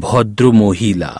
ভদ্র মহিলা